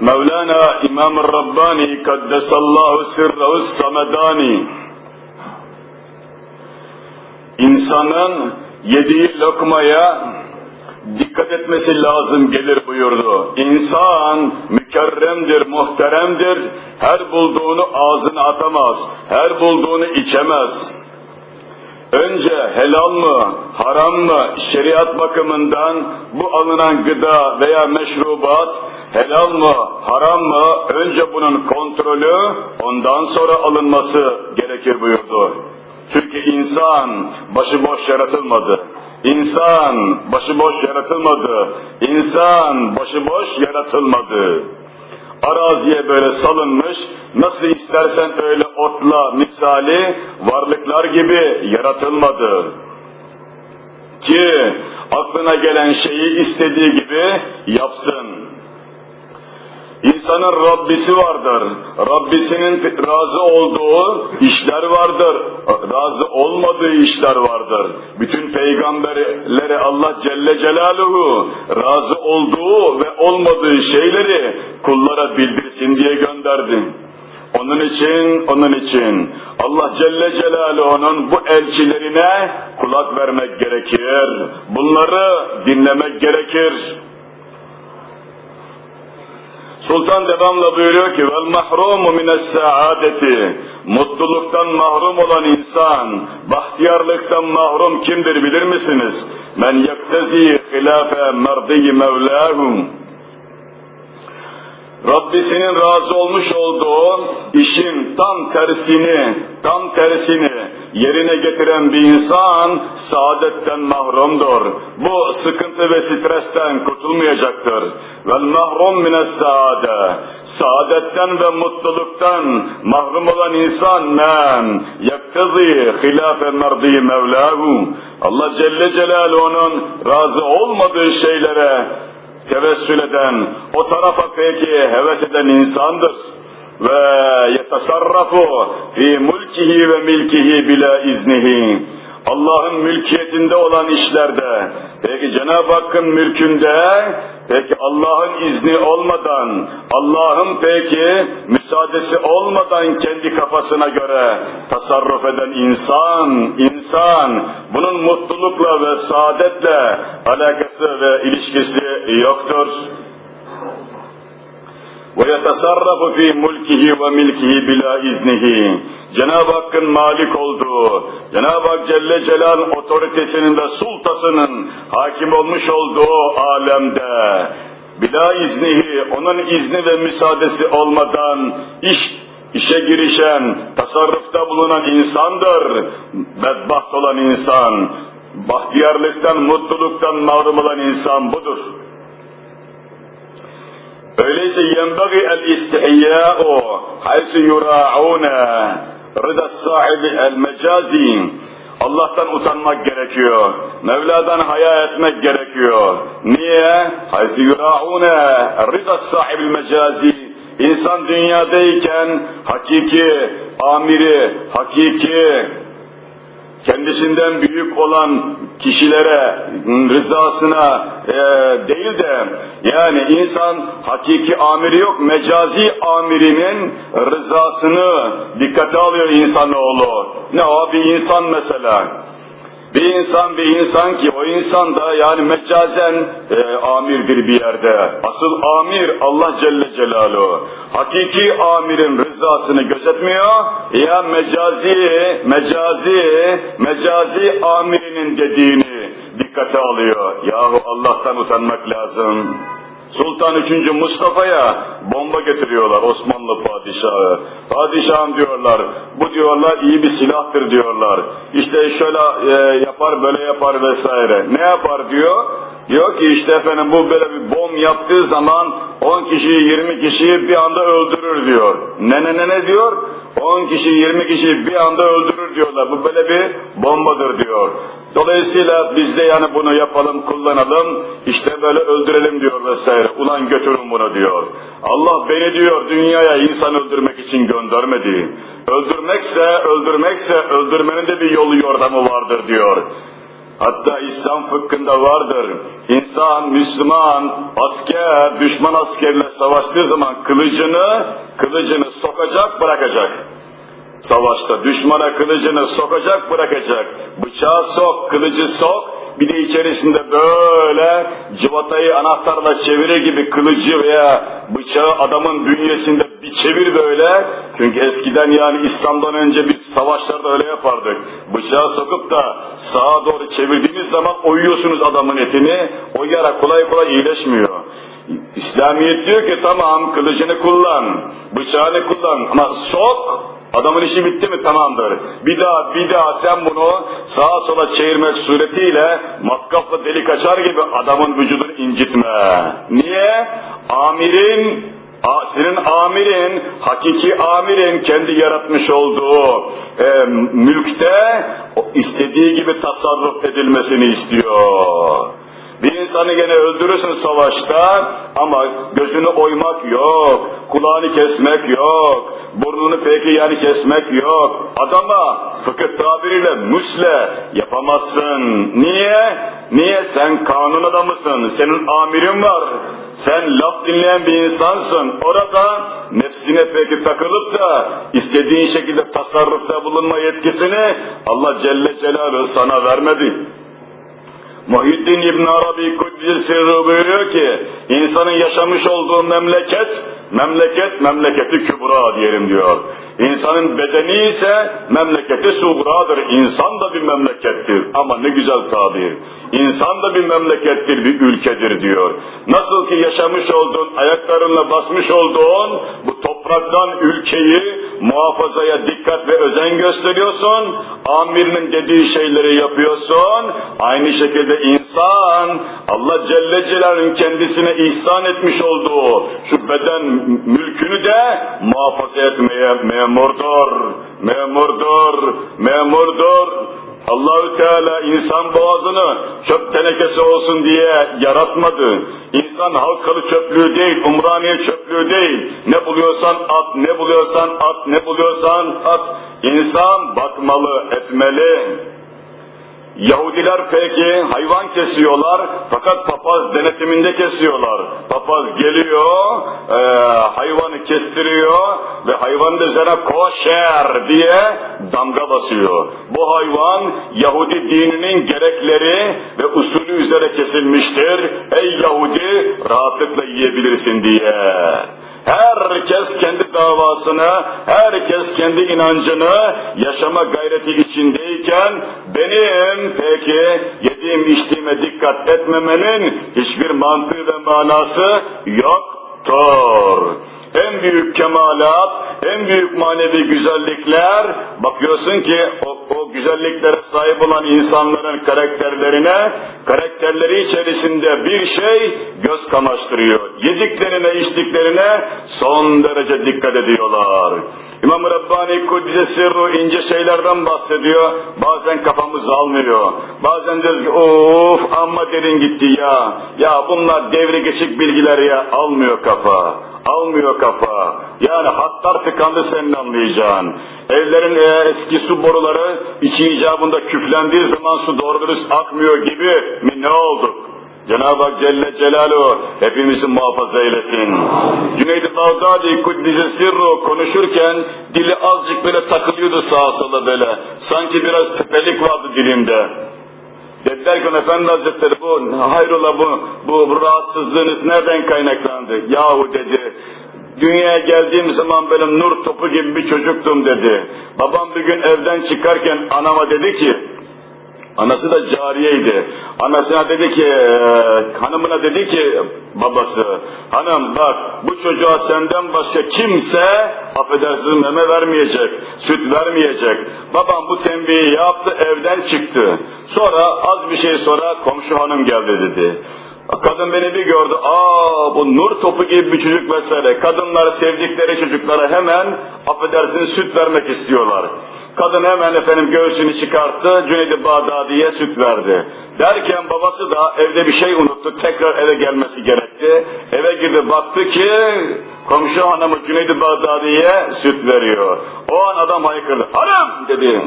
مولانا إمام الرباني قدس الله سره الصمداني insanın yediği lokmaya dikkat etmesi lazım gelir buyurdu. İnsan mükerremdir, muhteremdir. Her bulduğunu ağzına atamaz. Her bulduğunu içemez. Önce helal mı, haram mı, şeriat bakımından bu alınan gıda veya meşrubat helal mı, haram mı, önce bunun kontrolü, ondan sonra alınması gerekir buyurdu. Çünkü insan başıboş yaratılmadı. İnsan başıboş yaratılmadı. İnsan başıboş yaratılmadı. Araziye böyle salınmış, nasıl istersen öyle otla misali varlıklar gibi yaratılmadı. Ki aklına gelen şeyi istediği gibi yapsın. İnsanın Rabbisi vardır. Rabbisinin razı olduğu işler vardır. Razı olmadığı işler vardır. Bütün peygamberlere Allah Celle Celaluhu razı olduğu ve olmadığı şeyleri kullara bildirsin diye gönderdi. Onun için, onun için Allah Celle Celaluhu'nun bu elçilerine kulak vermek gerekir. Bunları dinlemek gerekir. Sultan devamla buyuruyor ki vel mahrumu mines saadeti mutluluktan mahrum olan insan bahtiyarlıktan mahrum kimdir bilir misiniz? Men yektezi hilafe merdiyi mevlahum Rabbisinin razı olmuş olduğu işin tam tersini, tam tersini yerine getiren bir insan saadetten mahrumdur. Bu sıkıntı ve stresten kurtulmayacaktır. Vel mahrum mines saade. Saadetten ve mutluluktan mahrum olan insan men yaktazi hilafe merdi mevlahu. Allah Celle Celaluhu'nun razı olmadığı şeylere tevessül eden, o tarafa peki heves eden insandır. Ve yetasarrafu fi mulkihi ve milkihi bila iznihi. Allah'ın mülkiyetinde olan işlerde, peki Cenab-ı Hakk'ın mülkünde, peki Allah'ın izni olmadan, Allah'ın peki müsaadesi olmadan kendi kafasına göre tasarruf eden insan, insan, bunun mutlulukla ve saadetle alakası ve ilişkisi yoktur. وَيَتَصَرَّفُ ف۪ي مُلْكِهِ وَمِلْكِهِ بِلَا اِذْنِهِ Cenab-ı Hakk'ın malik olduğu, Cenab-ı Hak Celle Celal'ın otoritesinin ve sultasının hakim olmuş olduğu alemde, bila iznihi, onun izni ve müsaadesi olmadan iş işe girişen, tasarrufta bulunan insandır. Bedbaht olan insan, bahtiyarlıktan, mutluluktan mahrum olan insan budur. Öyleyse yenbagi el istihya'u haysu yura'una rıda sahibi el mecazi Allah'tan utanmak gerekiyor. Mevla'dan haya etmek gerekiyor. Niye? Haysu yura'una rıda sahibi mecazi İnsan dünyadayken hakiki amiri, hakiki kendisinden büyük olan kişilere rızasına e, değil de yani insan hakiki amiri yok mecazi amirinin rızasını dikkate alıyor insanoğlu. Ne o bir insan mesela. Bir insan bir insan ki o insan da yani mecazen e, amirdir bir yerde. Asıl amir Allah Celle Celaluhu. Hakiki amirin rızasını gözetmiyor. Ya mecazi, mecazi, mecazi amirinin dediğini dikkate alıyor. Yahu Allah'tan utanmak lazım. Sultan 3. Mustafa'ya bomba getiriyorlar Osmanlı padişahı. Padişahım diyorlar, bu diyorlar iyi bir silahtır diyorlar. İşte şöyle e, yapar böyle yapar vesaire. Ne yapar diyor? Diyor ki işte efendim bu böyle bir bom yaptığı zaman 10 kişiyi 20 kişiyi bir anda öldürür diyor. Ne ne ne ne diyor? 10 kişi 20 kişi bir anda öldürür diyorlar. Bu böyle bir bombadır diyor. Dolayısıyla biz de yani bunu yapalım, kullanalım, işte böyle öldürelim diyor vesaire. Ulan götürün bunu diyor. Allah beni diyor dünyaya insan öldürmek için göndermedi. Öldürmekse, öldürmekse öldürmenin de bir yolu yordamı vardır diyor. Hatta İslam fıkhında vardır. İnsan, Müslüman, asker, düşman askerle savaştığı zaman kılıcını, kılıcını sokacak, bırakacak. Savaşta düşmana kılıcını sokacak, bırakacak. Bıçağı sok, kılıcı sok, bir de içerisinde böyle cıvatayı anahtarla çevirir gibi kılıcı veya bıçağı adamın bünyesinde bir çevir böyle. Çünkü eskiden yani İslam'dan önce biz savaşlarda öyle yapardık. Bıçağı sokup da sağa doğru çevirdiğiniz zaman oyuyorsunuz adamın etini. O yara kolay kolay iyileşmiyor. İslamiyet diyor ki tamam kılıcını kullan, bıçağını kullan ama sok Adamın işi bitti mi tamamdır. Bir daha bir daha sen bunu sağa sola çevirmek suretiyle matkapla delik açar gibi adamın vücudunu incitme. Niye? Amirin senin amirin, hakiki amirin kendi yaratmış olduğu e, mülkte istediği gibi tasarruf edilmesini istiyor. Bir insanı gene öldürürsün savaşta ama gözünü oymak yok, kulağını kesmek yok, burnunu peki yani kesmek yok. Adama fıkıh tabiriyle müsle yapamazsın. Niye? Niye? Sen kanun adamısın, senin amirin var. Sen laf dinleyen bir insansın. Orada nefsine peki takılıp da istediğin şekilde tasarrufta bulunma yetkisini Allah Celle Celaluhu sana vermedi. Muhyiddin İbn Arabi Kuddisi buyuruyor ki insanın yaşamış olduğu memleket memleket memleketi kübra diyelim diyor. İnsanın bedeni ise memleketi suğradır. İnsan da bir memlekettir. Ama ne güzel tabir. İnsan da bir memlekettir, bir ülkedir diyor. Nasıl ki yaşamış olduğun, ayaklarınla basmış olduğun bu topraktan ülkeyi muhafazaya dikkat ve özen gösteriyorsun. Amirinin dediği şeyleri yapıyorsun. Aynı şekilde insan Allah Celle Celaluhu'nun kendisine ihsan etmiş olduğu şu beden mülkünü de muhafaza etmeye memurdur, memurdur, memurdur. Allahü Teala insan boğazını çöp tenekesi olsun diye yaratmadı. İnsan halkalı çöplüğü değil, umraniye çöplüğü değil. Ne buluyorsan at, ne buluyorsan at, ne buluyorsan at. İnsan bakmalı, etmeli. Yahudiler peki hayvan kesiyorlar fakat papaz denetiminde kesiyorlar. Papaz geliyor, e, hayvanı kestiriyor ve hayvanın üzerine koşer diye damga basıyor. Bu hayvan Yahudi dininin gerekleri ve usulü üzere kesilmiştir. Ey Yahudi rahatlıkla yiyebilirsin diye. Herkes kendi davasını, herkes kendi inancını yaşama gayreti içindeyken benim peki yediğim içtiğime dikkat etmemenin hiçbir mantığı ve manası yoktur en büyük kemalat, en büyük manevi güzellikler, bakıyorsun ki o, o güzelliklere sahip olan insanların karakterlerine, karakterleri içerisinde bir şey göz kamaştırıyor. Yediklerine, içtiklerine son derece dikkat ediyorlar. İmam Rabbani Kuddise Sirru ince şeylerden bahsediyor. Bazen kafamız almıyor. Bazen diyoruz ki of amma derin gitti ya. Ya bunlar devri geçik bilgiler ya. Almıyor kafa almıyor kafa. Yani hatlar tıkandı senin anlayacağın. Evlerin e, eski su boruları içi icabında küflendiği zaman su doğru dürüst akmıyor gibi mi ne olduk? Cenab-ı Hak Celle Celaluhu hepimizi muhafaza eylesin. Cüneyd-i Bağdadi Kuddise Sirru konuşurken dili azıcık böyle takılıyordu sağa sola böyle. Sanki biraz pepelik vardı dilinde. Dediler ki Efendi Hazretleri bu hayrola bu, bu, bu rahatsızlığınız nereden kaynaklandı? Yahu dedi dünyaya geldiğim zaman böyle nur topu gibi bir çocuktum dedi. Babam bir gün evden çıkarken anama dedi ki Anası da cariyeydi. Anasına dedi ki, hanımına dedi ki babası, hanım bak bu çocuğa senden başka kimse affedersiniz meme vermeyecek, süt vermeyecek. Babam bu tembihi yaptı, evden çıktı. Sonra az bir şey sonra komşu hanım geldi dedi. Kadın beni bir gördü, aa bu nur topu gibi bir çocuk vesaire. Kadınlar sevdikleri çocuklara hemen affedersiniz süt vermek istiyorlar. Kadın hemen efendim göğsünü çıkarttı, Cüneyd-i Bağdadi'ye süt verdi. Derken babası da evde bir şey unuttu, tekrar eve gelmesi gerekti. Eve girdi, baktı ki komşu hanımı Cüneyd-i Bağdadi'ye süt veriyor. O an adam haykırdı, hanım dedi.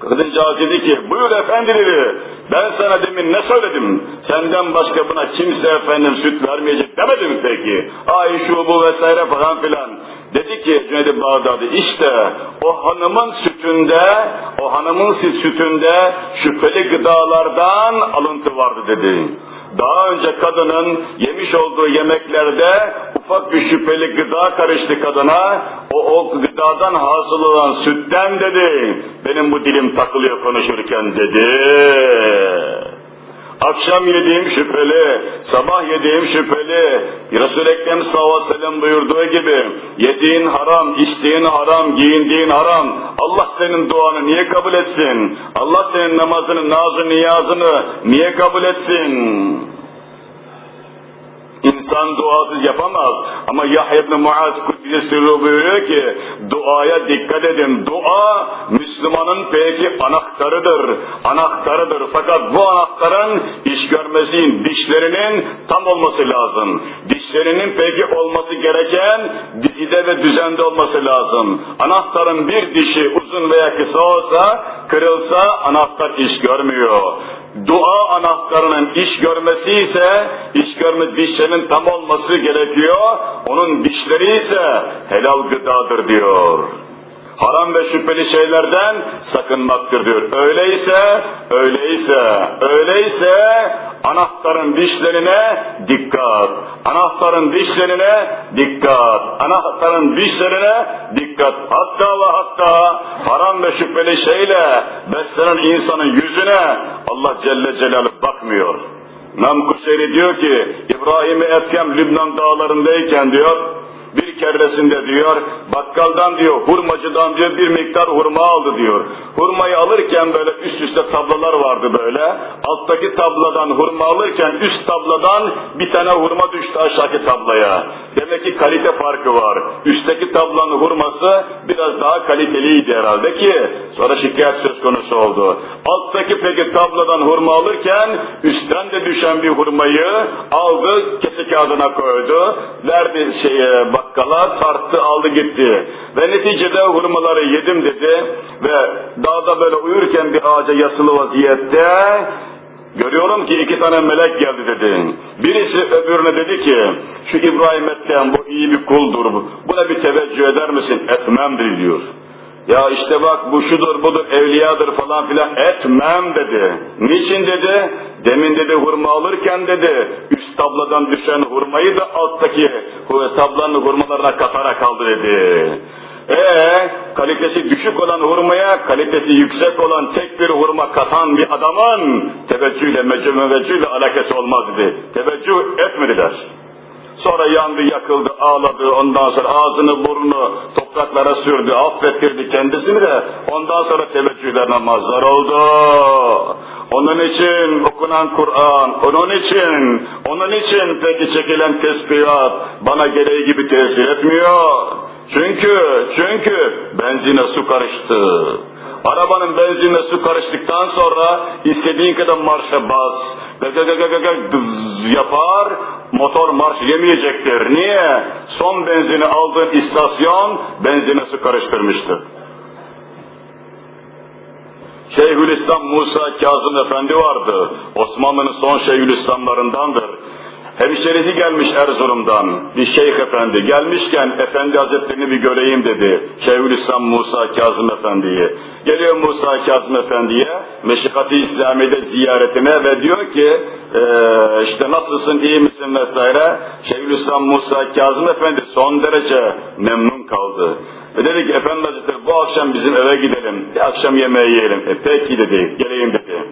Kadıncağız dedi ki, buyur efendi dedi, ben sana demin ne söyledim? Senden başka buna kimse efendim süt vermeyecek demedim peki. Ay şu bu vesaire falan filan. Dedi ki Cüneyd-i Bağdadi işte o hanımın sütünde, o hanımın sütünde şüpheli gıdalardan alıntı vardı dedi. Daha önce kadının yemiş olduğu yemeklerde ufak bir şüpheli gıda karıştı kadına. O, o gıdadan hasıl olan sütten dedi. Benim bu dilim takılıyor konuşurken dedi. Akşam yediğim şüpheli, sabah yediğim şüpheli. Resul-i Ekrem sallallahu sellem buyurduğu gibi, yediğin haram, içtiğin haram, giyindiğin haram. Allah senin duanı niye kabul etsin? Allah senin namazını, nazı, niyazını niye kabul etsin? İnsan duasız yapamaz. Ama Yahya ibn Muaz Kudüs'e sırrı buyuruyor ki duaya dikkat edin. Dua Müslümanın peki anahtarıdır. Anahtarıdır. Fakat bu anahtarın iş görmesi dişlerinin tam olması lazım. Dişlerinin peki olması gereken dizide ve düzende olması lazım. Anahtarın bir dişi uzun veya kısa olsa kırılsa anahtar iş görmüyor. Dua anahtarının iş görmesi ise iş görme dişlerinin tam olması gerekiyor. Onun dişleri ise helal gıdadır diyor. Haram ve şüpheli şeylerden sakınmaktır diyor. Öyleyse, öyleyse, öyleyse anahtarın dişlerine dikkat. Anahtarın dişlerine dikkat. Anahtarın dişlerine dikkat. Hatta ve hatta haram ve şüpheli şeyle beslenen insanın yüzüne Allah Celle Celaluhu bakmıyor. İmam Kuseyri diyor ki İbrahim-i Etkem Lübnan dağlarındayken diyor bir keresinde diyor bakkaldan diyor hurmacıdan diyor bir miktar hurma aldı diyor. Hurmayı alırken böyle üst üste tablalar vardı böyle. Alttaki tabladan hurma alırken üst tabladan bir tane hurma düştü aşağıdaki tablaya. Demek ki kalite farkı var. Üstteki tablanın hurması biraz daha kaliteliydi herhalde ki sonra şikayet söz konusu oldu. Alttaki peki tabladan hurma alırken üstten de düşen bir hurmayı aldı kese kağıdına koydu. Verdi şeye bakkala tarttı aldı gitti. Ve neticede hurmaları yedim dedi ve dağda böyle uyurken bir ağaca yasılı vaziyette Görüyorum ki iki tane melek geldi dedi. Birisi öbürüne dedi ki, şu İbrahim Ethem bu iyi bir kuldur, buna bir teveccüh eder misin? Etmem diyor. Ya işte bak bu şudur budur evliyadır falan filan etmem dedi. Niçin dedi? Demin dedi hurma alırken dedi üst tabladan düşen hurmayı da alttaki tablanın hurmalarına katarak aldı dedi. Ee, kalitesi düşük olan hurmaya kalitesi yüksek olan tek bir hurma katan bir adamın teveccühle, meveccühle alakası olmaz dedi. Teveccüh etmediler. Sonra yandı, yakıldı, ağladı. Ondan sonra ağzını, burnunu topraklara sürdü, affettirdi kendisini de. Ondan sonra teveccühlerine mazhar oldu. Onun için okunan Kur'an, onun için, onun için peki çekilen tespihat bana gereği gibi tesir etmiyor. Çünkü, çünkü benzine su karıştı. Arabanın benzinle su karıştıktan sonra istediğin kadar marşa bas, gız yapar, motor marş yemeyecektir. Niye? Son benzini aldığın istasyon benzine su karıştırmıştır. Şeyhülislam Musa Kazım Efendi vardı. Osmanlı'nın son Şeyhülislamlarındandır. Hemşerisi gelmiş Erzurum'dan, bir şeyh efendi. Gelmişken efendi hazretlerini bir göreyim dedi. Şeyhülislam Musa Kazım Efendi'ye. Geliyor Musa Kazım Efendi'ye, Meşikati İslami'de ziyaretine ve diyor ki, ee, işte nasılsın, iyi misin vesaire. Şeyhülislam Musa Kazım Efendi son derece memnun kaldı. Ve dedi ki Efendi Hazretleri bu akşam bizim eve gidelim, bir akşam yemeği yiyelim. E peki dedi, geleyim dedi.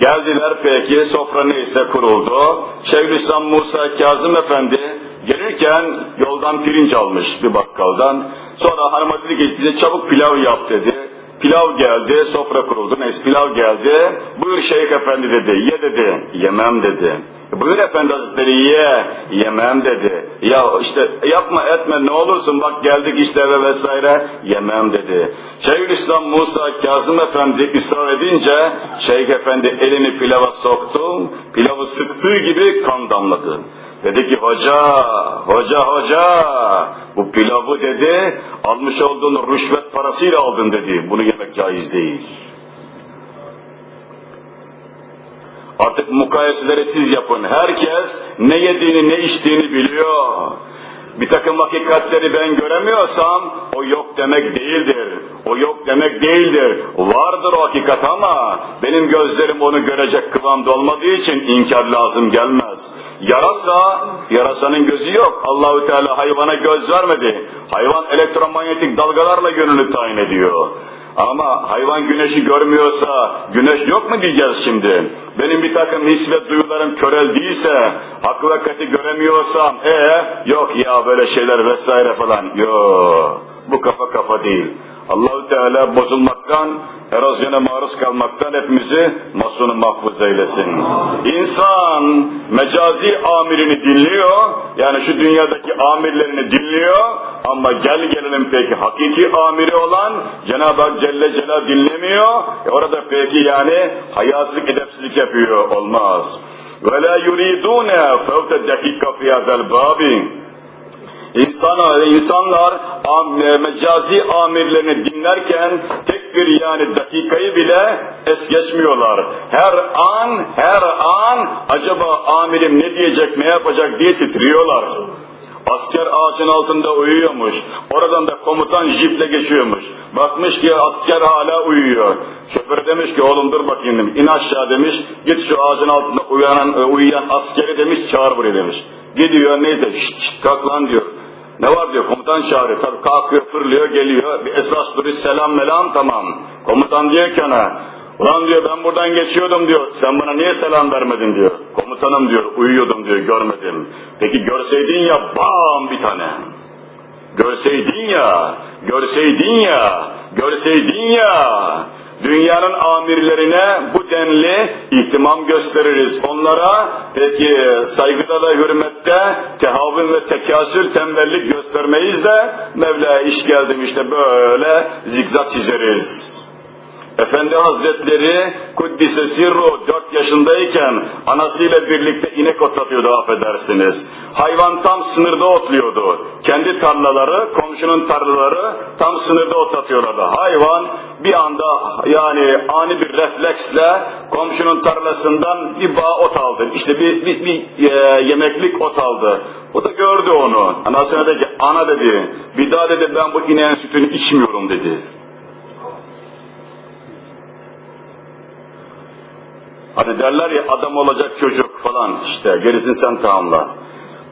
Geldiler peki, sofra neyse kuruldu. Şeyhülislam Musa Kazım Efendi gelirken yoldan pirinç almış bir bakkaldan. Sonra hanıma dedi ki bize çabuk pilav yap dedi. Pilav geldi, sofra kuruldu. Neyse pilav geldi. Buyur Şeyh Efendi dedi, ye dedi. Yemem dedi. Buyur Efendi Hazretleri ye, yemem dedi. Ya işte yapma etme ne olursun bak geldik işte eve vesaire, yemem dedi. Şeyhülislam Musa Kazım Efendi ısrar edince Şeyh Efendi elini pilava soktu, pilavı sıktığı gibi kan damladı. Dedi ki hoca, hoca, hoca, bu pilavı dedi, almış olduğun rüşvet parasıyla aldın dedi. Bunu yemek caiz değil. Artık mukayeseleri siz yapın. Herkes ne yediğini ne içtiğini biliyor. Bir takım hakikatleri ben göremiyorsam o yok demek değildir. O yok demek değildir. Vardır o hakikat ama benim gözlerim onu görecek kıvamda olmadığı için inkar lazım gelmez. Yarasa, yarasanın gözü yok. Allahü Teala hayvana göz vermedi. Hayvan elektromanyetik dalgalarla gönlünü tayin ediyor. Ama hayvan güneşi görmüyorsa güneş yok mu diyeceğiz şimdi? Benim bir takım his ve duyularım körel değilse, hakikati göremiyorsam, e yok ya böyle şeyler vesaire falan. Yok. Bu kafa kafa değil. Allahu Teala bozulmaktan, erozyona maruz kalmaktan hepimizi masunu mahfuz eylesin. İnsan mecazi amirini dinliyor, yani şu dünyadaki amirlerini dinliyor ama gel gelelim peki hakiki amiri olan Cenab-ı Hak Celle Celal dinlemiyor. E orada peki yani hayasızlık edepsizlik yapıyor olmaz. وَلَا يُرِيدُونَ فَوْتَ دَقِيقَ فِي هَذَا الْبَابِ İnsan, insanlar am, mecazi amirlerini dinlerken tek bir yani dakikayı bile es geçmiyorlar. Her an, her an acaba amirim ne diyecek, ne yapacak diye titriyorlar. Asker ağacın altında uyuyormuş. Oradan da komutan jiple geçiyormuş. Bakmış ki asker hala uyuyor. Şoför demiş ki oğlum dur bakayım demiş. İn aşağı demiş. Git şu ağacın altında uyanan, uyuyan askeri demiş çağır buraya demiş. Gidiyor neyse şşt, şşt kalk lan diyor. Ne var diyor komutan çağırıyor. Tabii kalkıyor fırlıyor geliyor. Bir esas duruş selam melam tamam. Komutan diyor ki ona Ulan diyor ben buradan geçiyordum diyor. Sen bana niye selam vermedin diyor. Komutanım diyor uyuyordum diyor görmedim. Peki görseydin ya bam bir tane. Görseydin ya, görseydin ya, görseydin ya. Dünyanın amirlerine bu denli ihtimam gösteririz. Onlara peki saygıda ve hürmette tehavün ve tekasür tembellik göstermeyiz de Mevla'ya iş geldim işte böyle zikzak çizeriz. Efendi Hazretleri Kuddise Sirru 4 yaşındayken anasıyla birlikte inek otlatıyordu affedersiniz. Hayvan tam sınırda otluyordu. Kendi tarlaları, komşunun tarlaları tam sınırda otlatıyorlardı. Hayvan bir anda yani ani bir refleksle komşunun tarlasından bir bağ ot aldı. İşte bir, bir, bir e, yemeklik ot aldı. O da gördü onu. Anasına dedi ki ana dedi bir daha dedi ben bu ineğin sütünü içmiyorum dedi. Hani derler ya adam olacak çocuk falan işte gerisini sen tamamla.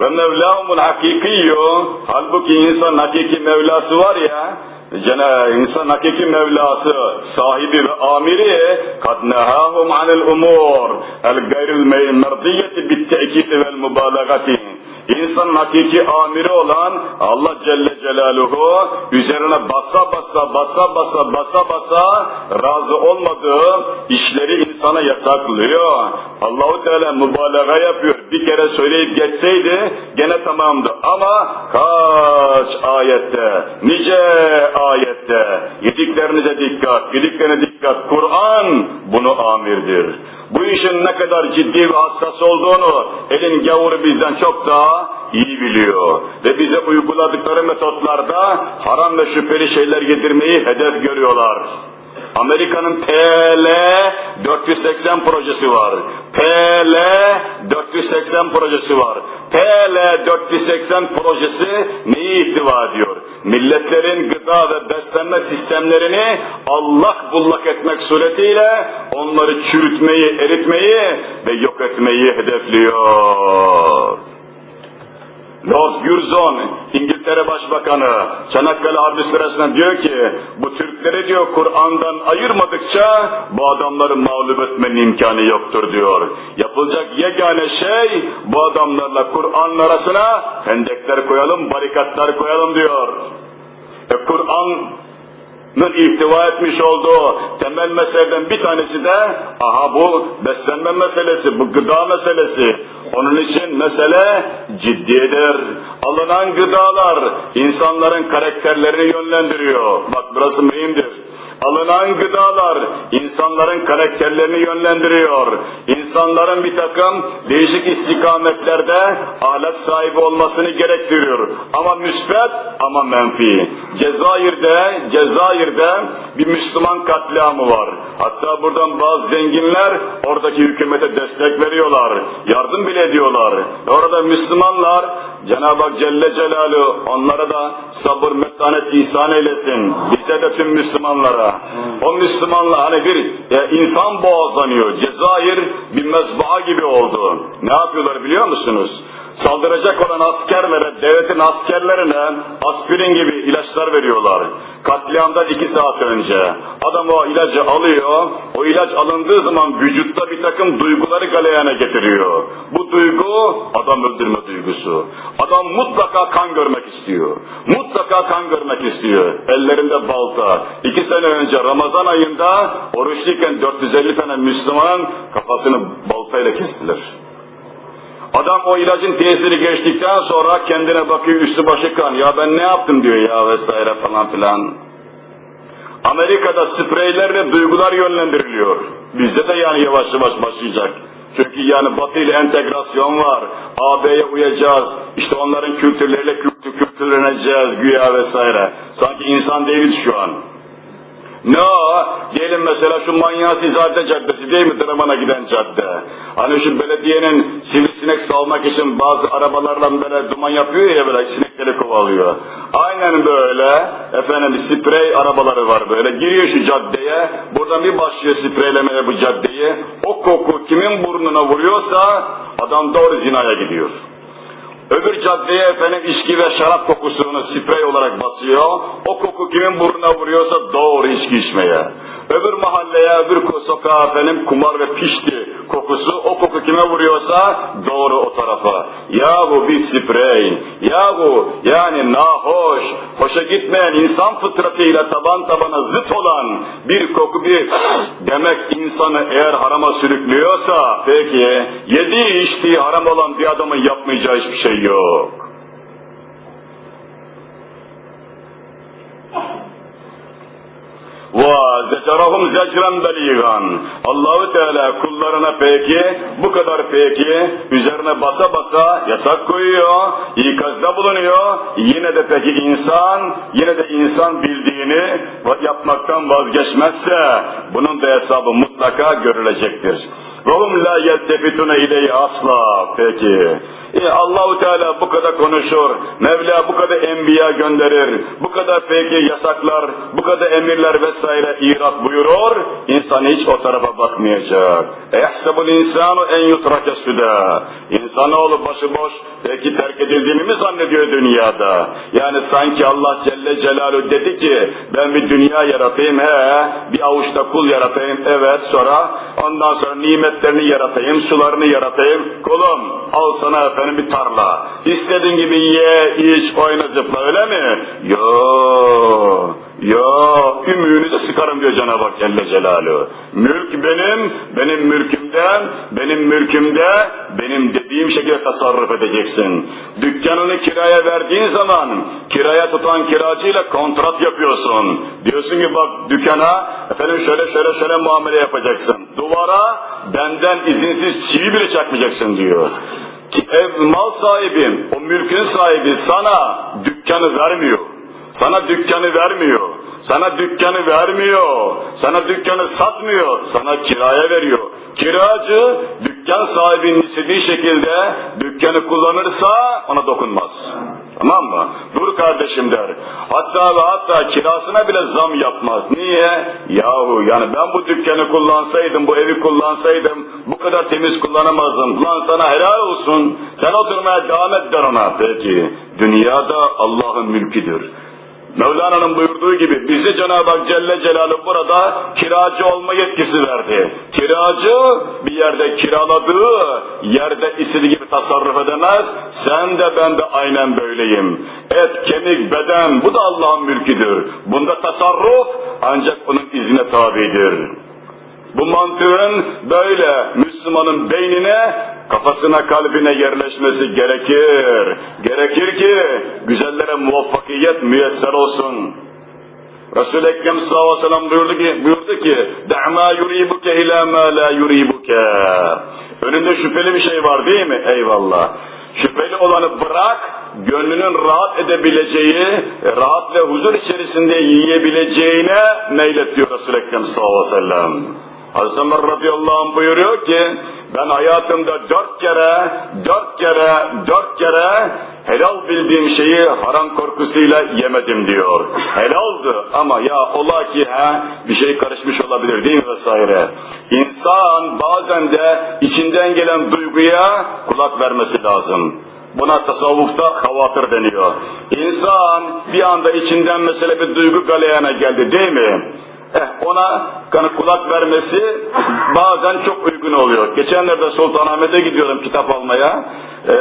Ve Mevlamul hakikiyyo halbuki insan hakiki Mevlası var ya Cenab insan hakiki Mevlası sahibi ve amiri kad nehahum anil umur el gayril merdiyeti bit te'kidi vel mübalagati İnsanın hakiki amiri olan Allah Celle Celaluhu üzerine basa basa basa basa basa basa razı olmadığı işleri insana yasaklıyor. Allahu Teala mübalağa yapıyor. Bir kere söyleyip geçseydi gene tamamdı. Ama kaç ayette, nice ayette yediklerinize dikkat, yediklerine dikkat. Kur'an bunu amirdir. Bu işin ne kadar ciddi ve hassas olduğunu elin gavuru bizden çok daha iyi biliyor. Ve bize uyguladıkları metotlarda haram ve şüpheli şeyler yedirmeyi hedef görüyorlar. Amerika'nın PL 480 projesi var. PL 480 projesi var. PL 480 projesi neyi ihtiva ediyor? Milletlerin gıda ve beslenme sistemlerini allak bullak etmek suretiyle onları çürütmeyi, eritmeyi ve yok etmeyi hedefliyor. Lord Curzon, İngiltere Başbakanı, Çanakkale Harbi sırasında diyor ki, bu Türkleri diyor Kur'an'dan ayırmadıkça bu adamları mağlup etmenin imkanı yoktur diyor. Yapılacak yegane şey bu adamlarla Kur'an'ın arasına hendekler koyalım, barikatlar koyalım diyor. E Kur'an ihtiva etmiş olduğu temel meseleden bir tanesi de aha bu beslenme meselesi, bu gıda meselesi. Onun için mesele ciddidir. Alınan gıdalar insanların karakterlerini yönlendiriyor. Bak burası mühimdir. Alınan gıdalar insanların karakterlerini yönlendiriyor. İnsanların bir takım değişik istikametlerde ahlak sahibi olmasını gerektiriyor. Ama müsbet ama menfi. Cezayir'de, Cezayir'de bir Müslüman katliamı var. Hatta buradan bazı zenginler oradaki hükümete destek veriyorlar. Yardım bile ediyorlar. Orada Müslümanlar Cenab-ı Hak Celle Celaluhu onlara da sabır, metanet ihsan eylesin. Bize de tüm Müslümanlara. O Müslümanlar hani bir e, insan boğazlanıyor. Cezayir bir mezbaha gibi oldu. Ne yapıyorlar biliyor musunuz? Saldıracak olan askerlere, devletin askerlerine aspirin gibi ilaçlar veriyorlar. Katliamdan iki saat önce. Adam o ilacı alıyor, o ilaç alındığı zaman vücutta bir takım duyguları galeyana getiriyor. Bu duygu adam öldürme duygusu. Adam mutlaka kan görmek istiyor. Mutlaka kan görmek istiyor. Ellerinde balta. İki sene önce Ramazan ayında oruçluyken 450 tane Müslümanın kafasını baltayla kestiler. Adam o ilacın tesiri geçtikten sonra kendine bakıyor üstü başı kan. Ya ben ne yaptım diyor ya vesaire falan filan. Amerika'da spreylerle duygular yönlendiriliyor. Bizde de yani yavaş yavaş başlayacak. Çünkü yani Batı ile entegrasyon var. AB'ye uyacağız. İşte onların kültürleriyle kültür, kültürleneceğiz güya vesaire. Sanki insan değiliz şu an. Ne o? Diyelim mesela şu Manyasizade Caddesi değil mi Draman'a giden cadde? Hani şu belediyenin sivrisinek salmak için bazı arabalarla böyle duman yapıyor ya böyle sinekleri kovalıyor. Aynen böyle efendim sprey arabaları var böyle. Giriyor şu caddeye, buradan bir başlıyor spreylemeye bu caddeyi. O koku kimin burnuna vuruyorsa adam doğru zinaya gidiyor. Öbür caddeye efendim içki ve şarap kokusunu sprey olarak basıyor. O koku kimin burnuna vuruyorsa doğru içki içmeye. Öbür mahalleye, öbür sokağa efendim kumar ve pişti kokusu, o koku kime vuruyorsa doğru o tarafa. Yahu bir sprey, yahu yani nahoş, hoşa gitmeyen insan fıtratıyla taban tabana zıt olan bir koku bir demek insanı eğer harama sürüklüyorsa peki yediği içtiği haram olan bir adamın yapmayacağı hiçbir şey yok. وَزَجَرَهُمْ زَجْرًا بَلِيغًا Allahu Teala kullarına peki, bu kadar peki, üzerine basa basa yasak koyuyor, ikazda bulunuyor, yine de peki insan, yine de insan bildiğini yapmaktan vazgeçmezse, bunun da hesabı mutlaka görülecektir. وَهُمْ لَا يَلْتَفِتُونَ اِلَيْهِ asla. Peki. E, Allahu Teala bu kadar konuşur. Mevla bu kadar enbiya gönderir. Bu kadar peki yasaklar, bu kadar emirler vesaire irat buyurur. İnsan hiç o tarafa bakmayacak. Ehsebul insanu en yutrake süda. İnsanoğlu başıboş peki terk edildiğini mi zannediyor dünyada? Yani sanki Allah Celle Celaluhu dedi ki ben bir dünya yaratayım he bir avuçta kul yaratayım evet sonra ondan sonra nimetlerini yaratayım sularını yaratayım kulum al sana efendim bir tarla. İstediğin gibi ye, iç, oyna, zıpla öyle mi? Yo, yo, ümüğünüzü sıkarım diyor Cenab-ı Hak Celle Celaluhu. Mülk benim, benim mülkümden, benim mülkümde, benim dediğim şekilde tasarruf edeceksin. Dükkanını kiraya verdiğin zaman, kiraya tutan kiracıyla kontrat yapıyorsun. Diyorsun ki bak dükkana, efendim şöyle şöyle şöyle muamele yapacaksın. Duvara benden izinsiz çivi bile çakmayacaksın diyor. Ev mal sahibin, o mülkün sahibi sana dükkanı vermiyor. Sana dükkanı vermiyor. Sana dükkanı vermiyor. Sana dükkanı satmıyor. Sana kiraya veriyor. Kiracı dükkan sahibinin istediği şekilde dükkanı kullanırsa ona dokunmaz. Tamam mı? Dur kardeşim der. Hatta ve hatta kirasına bile zam yapmaz. Niye? Yahu yani ben bu dükkanı kullansaydım, bu evi kullansaydım bu kadar temiz kullanamazdım. Ulan sana helal olsun. Sen oturmaya devam et der ona. Peki dünyada Allah'ın mülküdür. Mevlana'nın buyurduğu gibi bize Cenab-ı Hak Celle Celaluhu burada kiracı olma yetkisi verdi. Kiracı bir yerde kiraladığı yerde istediği gibi tasarruf edemez. Sen de ben de aynen böyleyim. Et, kemik, beden bu da Allah'ın mülküdür. Bunda tasarruf ancak onun izine tabidir. Bu mantığın böyle Müslümanın beynine, kafasına, kalbine yerleşmesi gerekir. Gerekir ki güzellere muvaffakiyet müyesser olsun. Resul-i Ekrem sallallahu aleyhi ve sellem buyurdu ki, buyurdu ki دَعْمَا يُرِيبُكَ اِلَى مَا لَا يُرِيبُكَ Önünde şüpheli bir şey var değil mi? Eyvallah. Şüpheli olanı bırak, gönlünün rahat edebileceği, rahat ve huzur içerisinde yiyebileceğine meylet diyor Resul-i Ekrem sallallahu aleyhi ve sellem. Hazreti Ömer radıyallahu anh buyuruyor ki ben hayatımda dört kere, dört kere, dört kere helal bildiğim şeyi haram korkusuyla yemedim diyor. Helaldı ama ya ola ki ha bir şey karışmış olabilir değil mi vesaire. İnsan bazen de içinden gelen duyguya kulak vermesi lazım. Buna tasavvufta havatır deniyor. İnsan bir anda içinden mesela bir duygu galeyana geldi değil mi? Eh, ona kanı kulak vermesi bazen çok uygun oluyor. Geçenlerde Sultanahmet'e gidiyorum kitap almaya. Ee,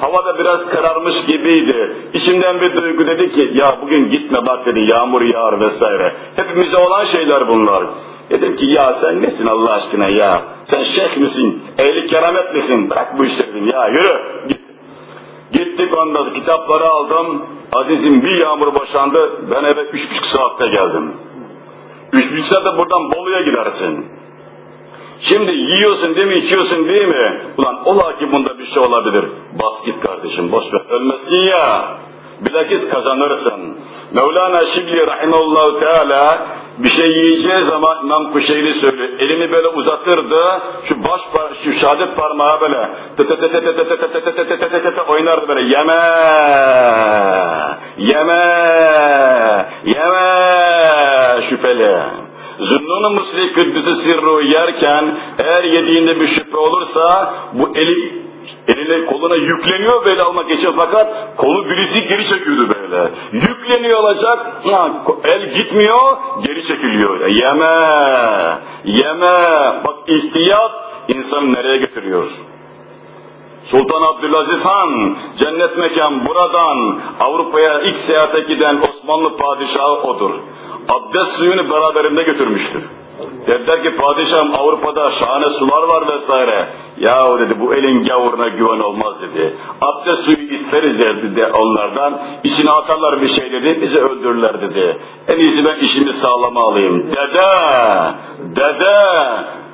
hava da biraz kararmış gibiydi. İçimden bir duygu dedi ki ya bugün gitme bak dedi yağmur yağar vesaire. Hepimize olan şeyler bunlar. Dedim ki ya sen nesin Allah aşkına ya? Sen şeyh misin? Ehli keramet misin? Bırak bu işleri ya yürü git. Gittik sonra kitapları aldım. Azizim bir yağmur boşandı. Ben eve üç buçuk saatte geldim. Üç buçuk saatte buradan Bolu'ya gidersin. Şimdi yiyorsun değil mi, içiyorsun değil mi? Ulan ola ki bunda bir şey olabilir. Bas git kardeşim, boş ver. Ölmesin ya. Bilakis kazanırsın. Mevlana Şibli Rahimullahu Teala bir şey yiyeceği zaman İmam Kuşeyri söylüyor. Elini böyle uzatırdı. Şu baş şu şehadet parmağı böyle oynardı böyle. Yeme! Yeme! Yeme! Şüpheli. Zünnun-u Musli Küddüsü Sirru yerken eğer yediğinde bir şüphe olursa bu eli eline koluna yükleniyor böyle almak için fakat kolu birisi geri çekiyordu böyle. Yükleniyor olacak, ha, el gitmiyor, geri çekiliyor. Yeme, yeme, bak ihtiyat insanı nereye götürüyor? Sultan Abdülaziz Han, cennet mekan buradan Avrupa'ya ilk seyahate giden Osmanlı padişahı odur. Abdest suyunu beraberinde götürmüştür. Dediler ki padişahım Avrupa'da şahane sular var vesaire. Yahu dedi bu elin gavuruna güven olmaz dedi. Abdest suyu isteriz dedi onlardan. İçine atarlar bir şey dedi bizi öldürürler dedi. En iyisi ben işimi sağlama alayım. Dede! Dede!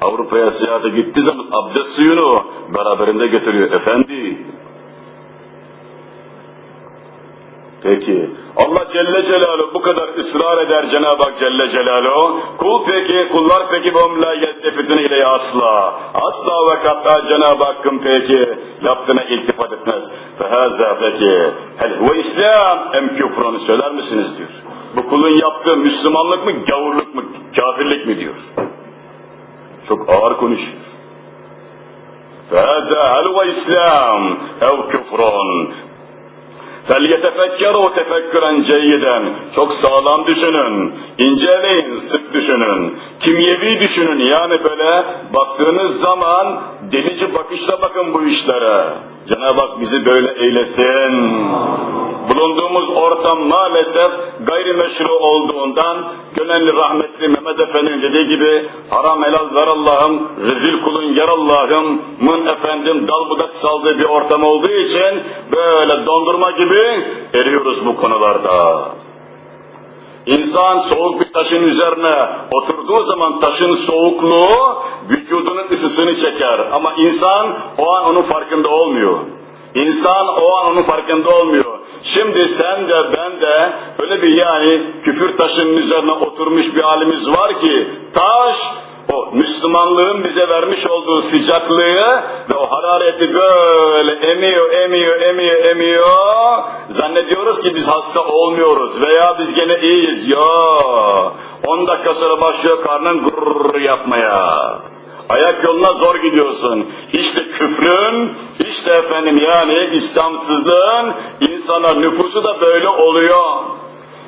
Avrupa'ya seyahate gittiği zaman abdest suyunu beraberinde götürüyor. Efendi Peki. Allah Celle Celaluhu bu kadar ısrar eder Cenab-ı Hak Celle Celaluhu. Kul peki, kullar peki bom la yettefitun ile asla. Asla ve katta Cenab-ı Hakk'ın peki yaptığına iltifat etmez. Fehaza peki. Hel huve İslam em küfrunu söyler misiniz diyor. Bu kulun yaptığı Müslümanlık mı, gavurluk mu, kafirlik mi diyor. Çok ağır konuşuyor. Hel huve İslam ev küfrun. فَلْيَتَفَكَّرُوا تَفَكُّرًا ceyiden. Çok sağlam düşünün, inceleyin, sık düşünün, kimyevi düşünün. Yani böyle baktığınız zaman delici bakışla bakın bu işlere. Cenab-ı Hak bizi böyle eylesin. Bulunduğumuz ortam maalesef gayrimeşru olduğundan gönenli rahmetli Mehmet Efendi'nin dediği gibi haram helal ver Allah'ım, rezil kulun yer Allah'ım, mın efendim dal budak saldığı bir ortam olduğu için böyle dondurma gibi eriyoruz bu konularda. İnsan soğuk bir taşın üzerine oturduğu zaman taşın soğukluğu vücudunun ısısını çeker. Ama insan o an onun farkında olmuyor. İnsan o an onun farkında olmuyor. Şimdi sen de ben de öyle bir yani küfür taşının üzerine oturmuş bir halimiz var ki taş o Müslümanlığın bize vermiş olduğu sıcaklığı ve o harareti böyle emiyor, emiyor, emiyor, emiyor. Zannediyoruz ki biz hasta olmuyoruz veya biz gene iyiyiz. Ya 10 dakika sonra başlıyor karnın gurur yapmaya. Ayak yoluna zor gidiyorsun. İşte küfrün, işte efendim yani İslamsızlığın insana nüfusu da böyle oluyor.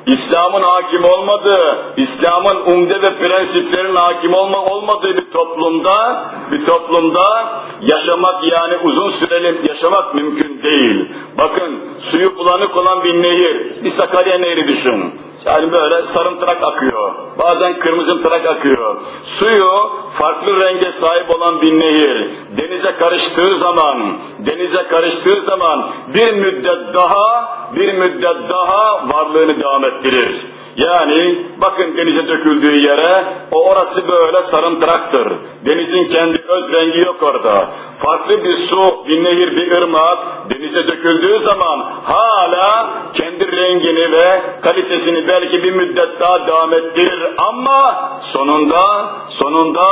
İslam'ın hakim olmadığı, İslam'ın umde ve prensiplerin hakim olma, olmadığı bir toplumda, bir toplumda yaşamak yani uzun süreli yaşamak mümkün değil. Bakın suyu bulanık olan bir nehir, bir Sakarya nehri düşün. Yani böyle sarımtırak akıyor, bazen kırmızı tırak akıyor. Suyu farklı renge sahip olan bir nehir, denize karıştığı zaman, denize karıştığı zaman bir müddet daha, bir müddet daha varlığını devam ettirir. Yani bakın denize döküldüğü yere o orası böyle sarımtıraktır. Denizin kendi öz rengi yok orada. Farklı bir su, bir nehir, bir ırmak denize döküldüğü zaman hala kendi rengini ve kalitesini belki bir müddet daha devam ettirir ama sonunda sonunda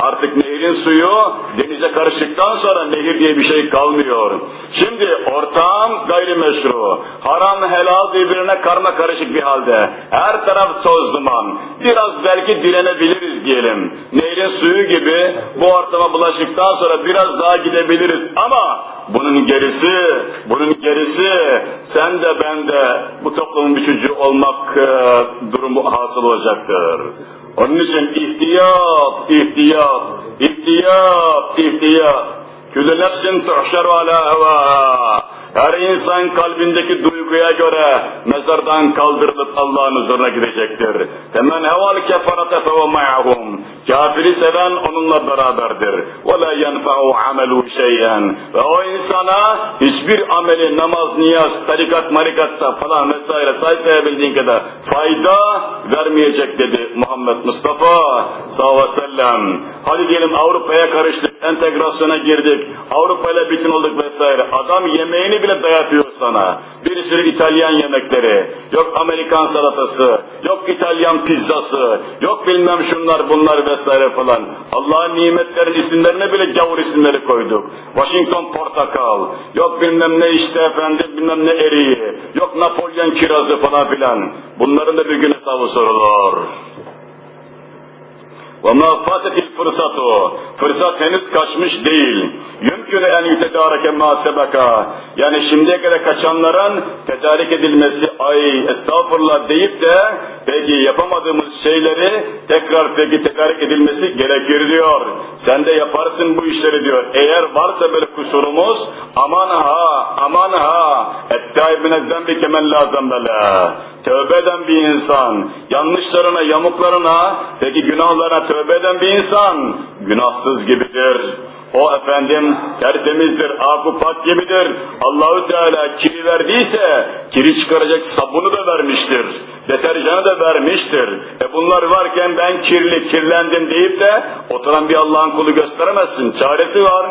artık nehrin suyu denize karıştıktan sonra nehir diye bir şey kalmıyor. Şimdi ortam gayrimeşru, haram helal birbirine karma karışık bir halde. Her taraf toz duman. Biraz belki direnebiliriz diyelim. Nehrin suyu gibi bu ortama bulaştıktan sonra biraz daha gidebiliriz ama bunun gerisi, bunun gerisi sen de ben de bu toplumun bir çocuğu olmak e, durumu hasıl olacaktır. Onun için ihtiyat, ihtiyat, ihtiyat, ihtiyat. Külle nefsin tuhşeru ala heva. Her insan kalbindeki duyguya göre mezardan kaldırılıp Allah'ın huzuruna gidecektir. Temen heval kefarete fe ma'hum. Kafiri seven onunla beraberdir. Ve la yenfa'u amelu şeyen. Ve o insana hiçbir ameli, namaz, niyaz, tarikat, marikatta falan vesaire say sayabildiğin kadar fayda vermeyecek dedi Muhammed Mustafa sallallahu aleyhi ve sellem. Hadi diyelim Avrupa'ya karıştık, entegrasyona girdik, Avrupa ile bütün olduk vesaire. Adam yemeğini bile dayatıyor sana. Bir sürü İtalyan yemekleri, yok Amerikan salatası, yok İtalyan pizzası, yok bilmem şunlar bunlar vesaire falan. Allah'ın nimetlerin isimlerine bile gavur isimleri koyduk. Washington portakal, yok bilmem ne işte efendim bilmem ne eriği, yok Napolyon kirazı falan filan. Bunların da bir gün hesabı sorulur. وَمَا فَاتَتِ الْفُرْسَةُ Fırsat henüz kaçmış değil. Yümkün en yütedareke ma sebeka. Yani şimdiye kadar kaçanların tedarik edilmesi, ay estağfurullah deyip de peki yapamadığımız şeyleri tekrar peki tedarik edilmesi gerekir diyor. Sen de yaparsın bu işleri diyor. Eğer varsa böyle kusurumuz aman ha aman ha ettâibine zembi kemen la zembele. Tövbe eden bir insan, yanlışlarına, yamuklarına, peki günahlarına tövbe eden bir insan, günahsız gibidir. O efendim tertemizdir, pak gibidir. Allahü Teala kiri verdiyse kiri çıkaracak sabunu da vermiştir. Deterjanı da vermiştir. E bunlar varken ben kirli, kirlendim deyip de oturan bir Allah'ın kulu gösteremezsin. Çaresi var.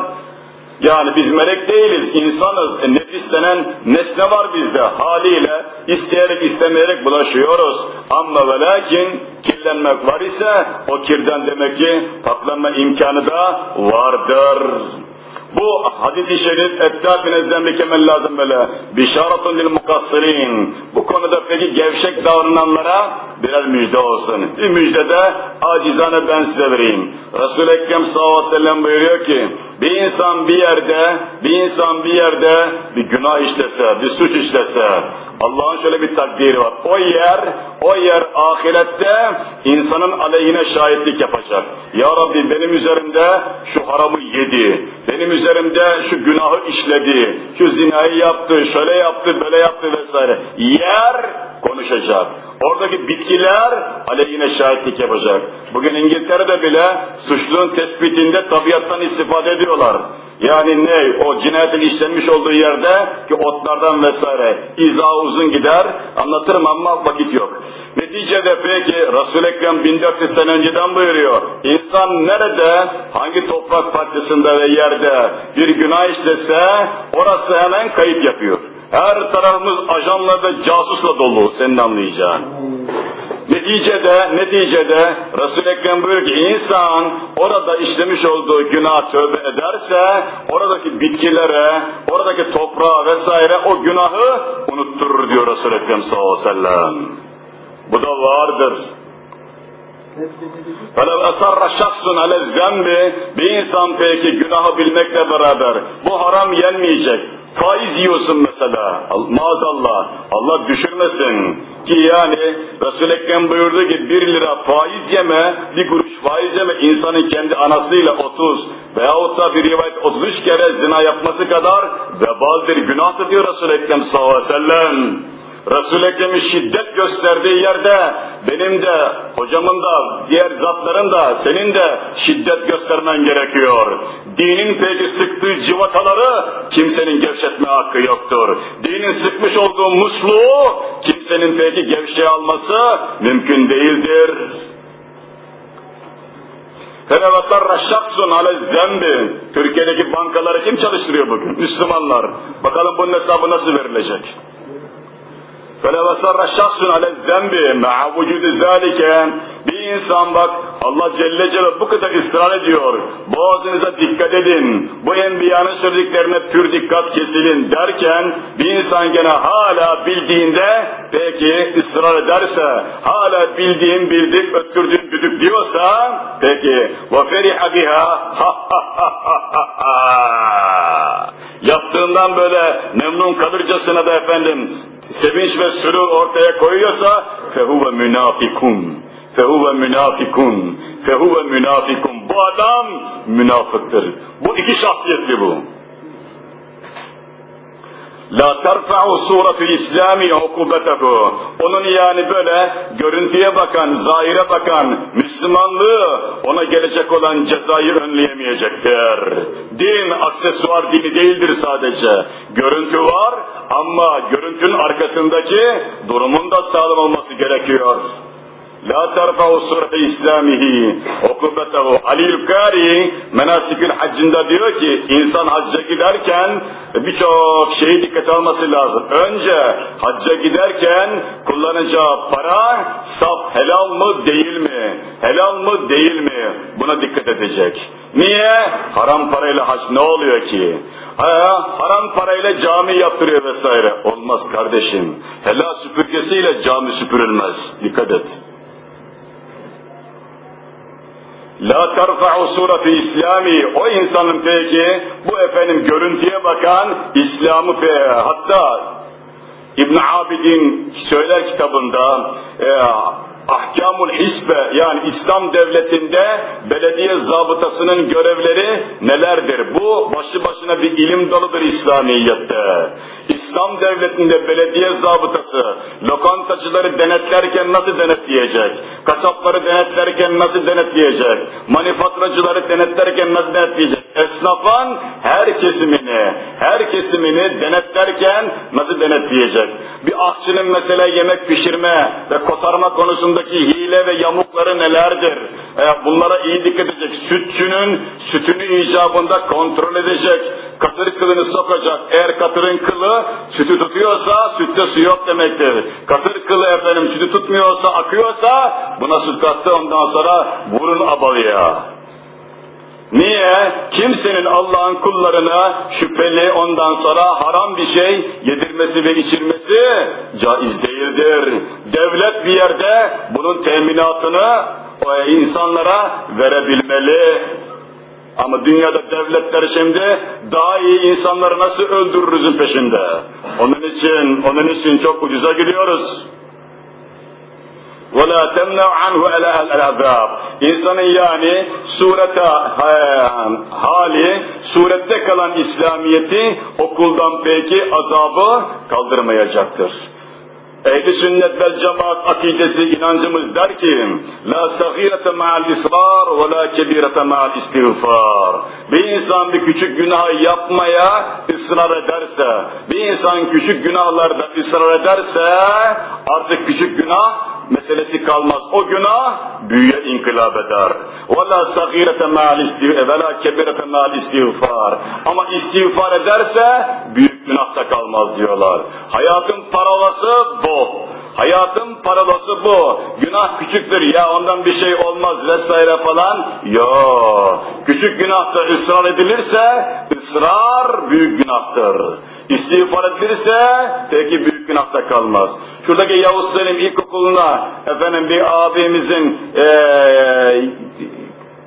Yani biz melek değiliz, insanız. E, nefis denen nesne var bizde. Haliyle isteyerek istemeyerek bulaşıyoruz. Ama ve lakin kirlenmek var ise o kirden demek ki paklanma imkanı da vardır. Bu hadis-i şerif ettâ binezzembi kemel lazım böyle. Bişaratun lil mukassirin. Bu konuda peki gevşek davrananlara birer müjde olsun. Bir müjde de acizane ben size vereyim. Resul-i Ekrem sallallahu aleyhi ve sellem buyuruyor ki bir insan bir yerde, bir insan bir yerde bir günah işlese, bir suç işlese Allah'ın şöyle bir takdiri var. O yer, o yer ahirette insanın aleyhine şahitlik yapacak. Ya Rabbi benim üzerimde şu haramı yedi, benim üzerimde şu günahı işledi, şu zinayı yaptı, şöyle yaptı, böyle yaptı vesaire. Yer konuşacak. Oradaki bitkiler aleyhine şahitlik yapacak. Bugün İngiltere'de bile suçlunun tespitinde tabiattan istifade ediyorlar. Yani ne? O cinayetin işlenmiş olduğu yerde ki otlardan vesaire izah uzun gider. Anlatırım ama vakit yok. Neticede peki Resul-i Ekrem 1400 sene önceden buyuruyor. İnsan nerede, hangi toprak parçasında ve yerde bir günah işlese orası hemen kayıt yapıyor. Her tarafımız ajanla ve casusla dolu senin anlayacağın. Neticede, neticede Resul-i Ekrem buyuruyor ki insan orada işlemiş olduğu günah tövbe ederse oradaki bitkilere, oradaki toprağa vesaire o günahı unutturur diyor Resul-i Ekrem sallallahu aleyhi ve sellem. Bu da vardır. فَلَوْ اَسَرَّ شَخْصٌ عَلَى الزَّنْبِ Bir insan peki günahı bilmekle beraber bu haram yenmeyecek. Faiz yiyorsun mesela. Maazallah. Allah düşürmesin. Ki yani Resul-i Ekrem buyurdu ki bir lira faiz yeme, bir kuruş faiz yeme insanın kendi anasıyla 30 veyahut da bir rivayet 33 kere zina yapması kadar vebaldir, günahtır diyor Resul-i Ekrem sallallahu aleyhi ve sellem. Resul-i Ekrem'in şiddet gösterdiği yerde benim de, hocamın da, diğer zatların da, senin de şiddet göstermen gerekiyor. Dinin peki sıktığı civataları kimsenin gevşetme hakkı yoktur. Dinin sıkmış olduğu musluğu kimsenin peki gevşeye alması mümkün değildir. Fene vasarra şahsun ale zembi. Türkiye'deki bankaları kim çalıştırıyor bugün? Müslümanlar. Bakalım bunun hesabı nasıl verilecek? فَلَوْ سَرَّ شَخْصٌ عَلَى الزَّنْبِ مَعَ وُجُودِ ذَٰلِكَ Bir insan bak Allah Celle Celle bu kadar ısrar ediyor. Boğazınıza dikkat edin. Bu enbiyanın söylediklerine pür dikkat kesilin derken bir insan gene hala bildiğinde peki ısrar ederse hala bildiğim bildik öttürdüğüm düdük diyorsa peki وَفَرِحَ بِهَا yaptığından böyle memnun kalırcasına da efendim sevinç ve sürur ortaya koyuyorsa fehuve münafikun fehuve münafikun fehuve münafikun bu adam münafıktır. Bu iki şahsiyetli bu La terfa'u suratu İslami ukubetehu. Onun yani böyle görüntüye bakan, zahire bakan Müslümanlığı ona gelecek olan cezayı önleyemeyecektir. Din aksesuar dini değildir sadece. Görüntü var ama görüntünün arkasındaki durumun da sağlam olması gerekiyor. La terfa'u surete İslamihi okubetehu. Ali Kari menasikül haccında diyor ki insan hacca giderken birçok şeyi dikkate alması lazım. Önce hacca giderken kullanacağı para saf helal mı değil mi? Helal mı değil mi? Buna dikkat edecek. Niye? Haram parayla hac ne oluyor ki? Ha, haram parayla cami yaptırıyor vesaire. Olmaz kardeşim. Helal süpürgesiyle cami süpürülmez. Dikkat et. La terfa'u sureti İslami. O insanın peki bu efendim görüntüye bakan İslam'ı hatta İbn Abidin söyler kitabında e, Ahkamul Hisbe yani İslam devletinde belediye zabıtasının görevleri nelerdir? Bu başlı başına bir ilim dalıdır İslamiyet'te. İslam devletinde belediye zabıtası lokantacıları denetlerken nasıl denetleyecek? Kasapları denetlerken nasıl denetleyecek? Manifaturacıları denetlerken nasıl denetleyecek? Esnafın her kesimini, her kesimini denetlerken nasıl denetleyecek? Bir ahçının mesela yemek pişirme ve kotarma konusundaki hile ve yamukları nelerdir? E, bunlara iyi dikkat edecek. Sütçünün sütünü icabında kontrol edecek. Katır kılını sokacak. Eğer katırın kılı sütü tutuyorsa sütte su yok demektir. Katır kılı efendim sütü tutmuyorsa, akıyorsa buna süt kattı ondan sonra vurun abalıya. Niye? Kimsenin Allah'ın kullarına şüpheli ondan sonra haram bir şey yedirmesi ve içirmesi caiz değildir. Devlet bir yerde bunun teminatını o insanlara verebilmeli. Ama dünyada devletler şimdi daha iyi insanları nasıl öldürürüzün peşinde. Onun için, onun için çok ucuza gidiyoruz. وَلَا تَمْنَعْ عَنْهُ الْعَذَابِ İnsanın yani surete hali, surette kalan İslamiyeti okuldan peki azabı kaldırmayacaktır. Ehli sünnet vel cemaat akidesi inancımız der ki la sagirete ma'al israr ve la kebirete ma'al istiğfar. Bir insan bir küçük günah yapmaya ısrar ederse, bir insan küçük günahlarda ısrar ederse artık küçük günah meselesi kalmaz. O günah büyüye inkılap eder. وَلَا سَغِيرَةَ مَا وَلَا كَبِرَةَ مَا istiğfar. Ama istiğfar ederse büyük günahta kalmaz diyorlar. Hayatın paralası bu. Hayatın paralası bu. Günah küçüktür ya ondan bir şey olmaz vesaire falan. Yo. Küçük günahta ısrar edilirse ısrar büyük günahtır. İstiğfar edilirse peki büyük günahta kalmaz. Şuradaki Yavuz Selim İlkokulu'na efendim bir abimizin ee,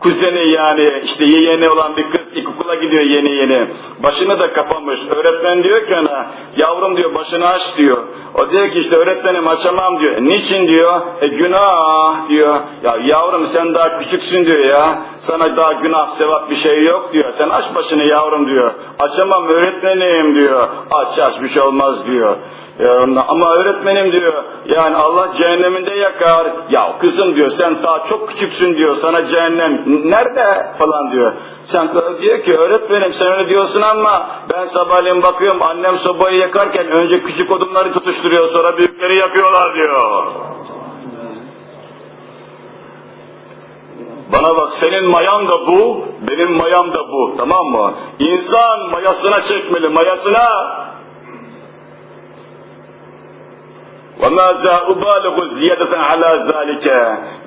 kuzeni yani işte yeğeni olan bir kız ilkokula gidiyor yeni yeni. Başını da kapamış. Öğretmen diyor ki ona yavrum diyor başını aç diyor. O diyor ki işte öğretmenim açamam diyor. E, niçin diyor? E günah diyor. Ya yavrum sen daha küçüksün diyor ya. Sana daha günah sevap bir şey yok diyor. Sen aç başını yavrum diyor. Açamam öğretmenim diyor. Aç aç bir şey olmaz diyor. Ama öğretmenim diyor, yani Allah cehenneminde yakar. Ya kızım diyor, sen daha çok küçüksün diyor, sana cehennem nerede falan diyor. Sen diyor ki öğretmenim sen öyle diyorsun ama ben sabahleyin bakıyorum annem sobayı yakarken önce küçük odunları tutuşturuyor sonra büyükleri yakıyorlar diyor. Bana bak senin mayan da bu, benim mayam da bu tamam mı? İnsan mayasına çekmeli, mayasına وَمَا زَا اُبَالِغُ زِيَدَةً عَلَى ذَٰلِكَ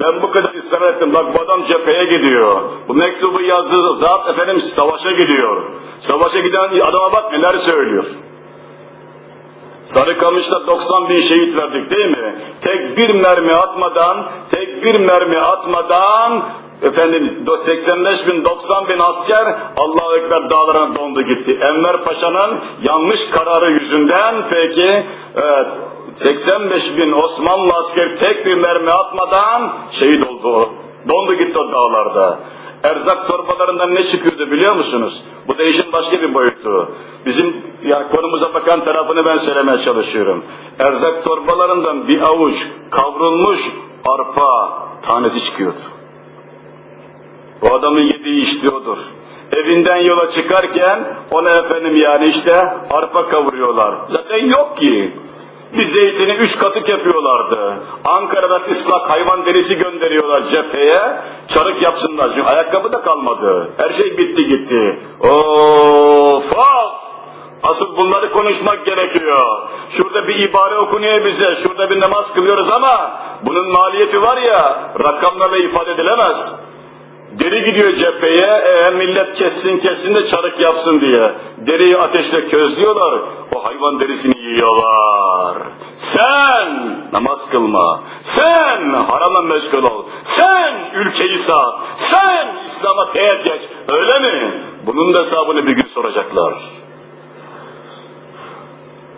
Ben bu kadar ısrar ettim. Bak bu adam cepheye gidiyor. Bu mektubu yazdığı zat efendim savaşa gidiyor. Savaşa giden adama bak neler söylüyor. Sarıkamış'ta 90 bin şehit verdik değil mi? Tek bir mermi atmadan, tek bir mermi atmadan efendim 85 bin 90 bin asker Allahu Ekber dağlarına dondu gitti. Enver Paşa'nın yanlış kararı yüzünden peki evet 85 bin Osmanlı asker tek bir mermi atmadan şehit oldu. Dondu gitti o dağlarda. Erzak torbalarından ne çıkıyordu biliyor musunuz? Bu da işin başka bir boyutu. Bizim ya konumuza bakan tarafını ben söylemeye çalışıyorum. Erzak torbalarından bir avuç kavrulmuş arpa tanesi çıkıyordu. O adamın yediği içtiği odur. Evinden yola çıkarken ona efendim yani işte arpa kavuruyorlar. Zaten yok ki. Bir zeytini üç katık yapıyorlardı. Ankara'dan ıslak hayvan derisi gönderiyorlar cepheye. Çarık yapsınlar. Çünkü ayakkabı da kalmadı. Her şey bitti gitti. Of of! Asıl bunları konuşmak gerekiyor. Şurada bir ibare okunuyor bize, şurada bir namaz kılıyoruz ama bunun maliyeti var ya, rakamlarla ifade edilemez. Deri gidiyor cepheye, e, millet kessin kessin de çarık yapsın diye. Deriyi ateşle közlüyorlar, o hayvan derisini yiyorlar. Sen namaz kılma, sen harama meşgul ol, sen ülkeyi sağ, sen İslam'a teğet geç, öyle mi? Bunun da hesabını bir gün soracaklar.